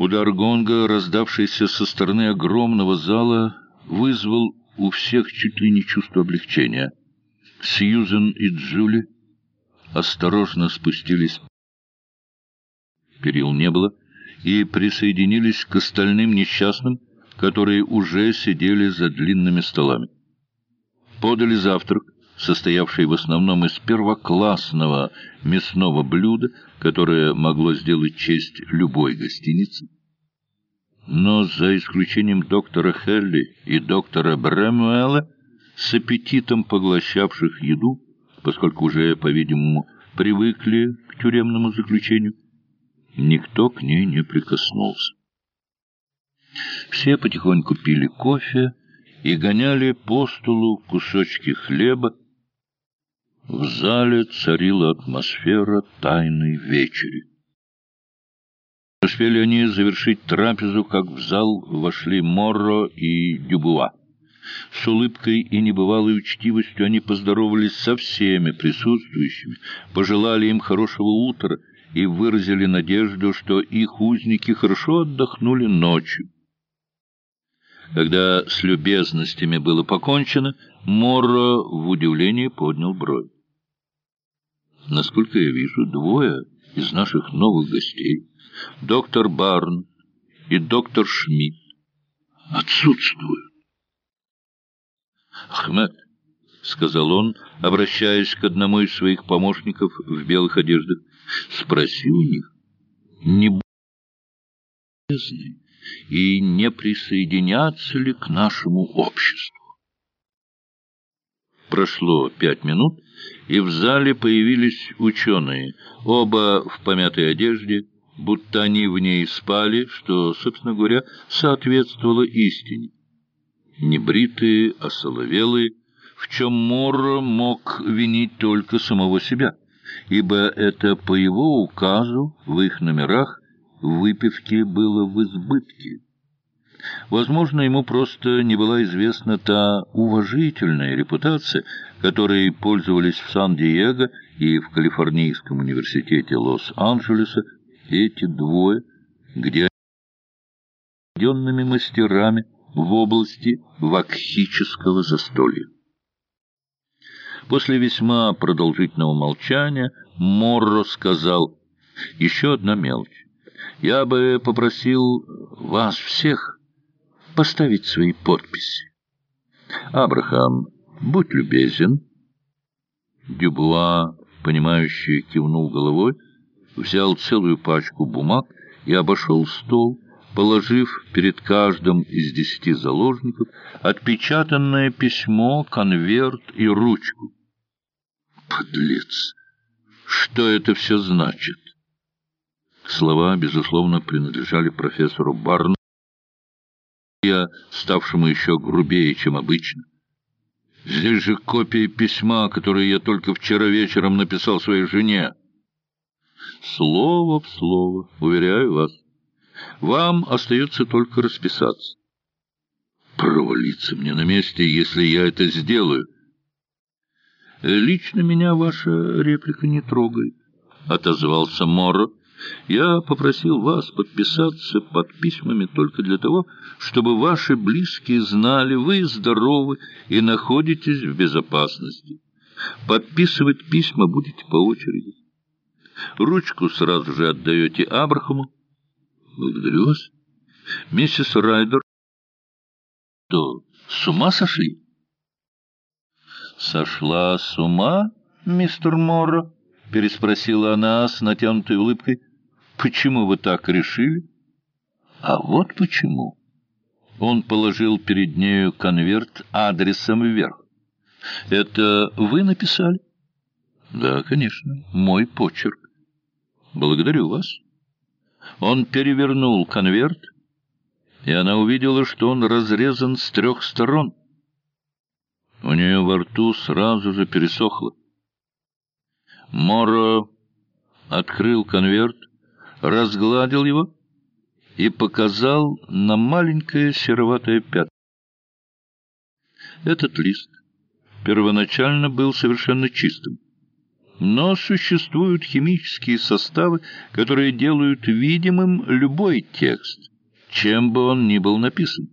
Удар гонга, раздавшийся со стороны огромного зала, вызвал у всех чуть ли не чувство облегчения. Сьюзен и Джули осторожно спустились. Перил не было, и присоединились к остальным несчастным, которые уже сидели за длинными столами. Подали завтрак, состоявший в основном из первоклассного мясного блюда, которое могло сделать честь любой гостинице. Но за исключением доктора Хелли и доктора Брэмуэлла, с аппетитом поглощавших еду, поскольку уже, по-видимому, привыкли к тюремному заключению, никто к ней не прикоснулся. Все потихоньку пили кофе и гоняли по столу кусочки хлеба, в зале царила атмосфера тайной вечери. Успели они завершить трапезу, как в зал вошли Морро и Дюбуа. С улыбкой и небывалой учтивостью они поздоровались со всеми присутствующими, пожелали им хорошего утра и выразили надежду, что их узники хорошо отдохнули ночью. Когда с любезностями было покончено, Морро в удивлении поднял бровь. Насколько я вижу, двое из наших новых гостей, доктор Барн и доктор Шмидт, отсутствуют. Ахмед, — сказал он, обращаясь к одному из своих помощников в белых одеждах, — спроси у них, не болезны и не присоединятся ли к нашему обществу. Прошло пять минут, и в зале появились ученые, оба в помятой одежде, будто они в ней спали, что, собственно говоря, соответствовало истине. Небритые, осоловелые, в чем Морро мог винить только самого себя, ибо это по его указу в их номерах выпивки было в избытке. Возможно, ему просто не была известна та уважительная репутация, которой пользовались в Сан-Диего и в Калифорнийском университете Лос-Анджелеса эти двое, где они мастерами в области вакхического застолья. После весьма продолжительного молчания Морро сказал еще одна мелочь. Я бы попросил вас всех поставить свои подписи. Абрахам, будь любезен. Дюбуа, понимающий, кивнул головой, взял целую пачку бумаг и обошел стол, положив перед каждым из десяти заложников отпечатанное письмо, конверт и ручку. Подлец! Что это все значит? Слова, безусловно, принадлежали профессору Барну, я ставшему еще грубее, чем обычно. Здесь же копия письма, которое я только вчера вечером написал своей жене. Слово в слово, уверяю вас. Вам остается только расписаться. Провалиться мне на месте, если я это сделаю. Лично меня ваша реплика не трогает, — отозвался Морро. Я попросил вас подписаться под письмами только для того, чтобы ваши близкие знали, вы здоровы и находитесь в безопасности. Подписывать письма будете по очереди. Ручку сразу же отдаете Абрахаму. Благодарю вас. Миссис Райдер. Что, с ума сошли? Сошла с ума, мистер Морро? Переспросила она с натянутой улыбкой. Почему вы так решили? А вот почему. Он положил перед нею конверт адресом вверх. Это вы написали? Да, конечно, мой почерк. Благодарю вас. Он перевернул конверт, и она увидела, что он разрезан с трех сторон. У нее во рту сразу же пересохло. Моро открыл конверт, разгладил его и показал на маленькое сероватое пятно. Этот лист первоначально был совершенно чистым, Но существуют химические составы, которые делают видимым любой текст, чем бы он ни был написан.